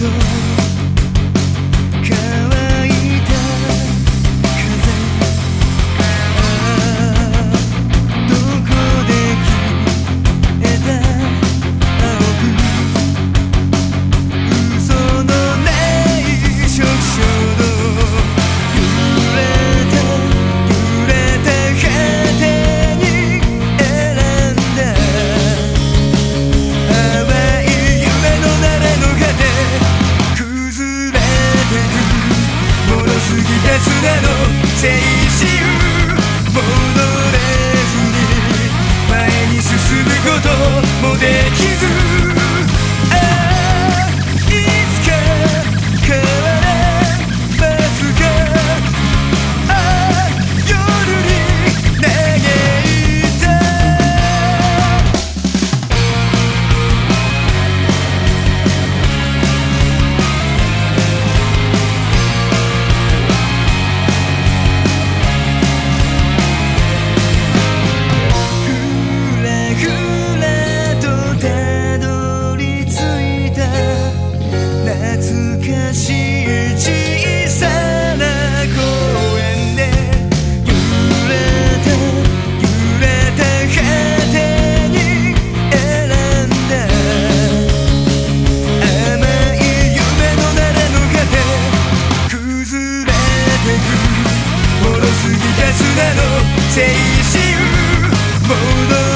door. た砂の青春戻れずに前に進むこともでき過ぎた砂の青春。戻る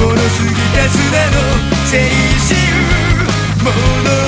ものすぎた砂の青春。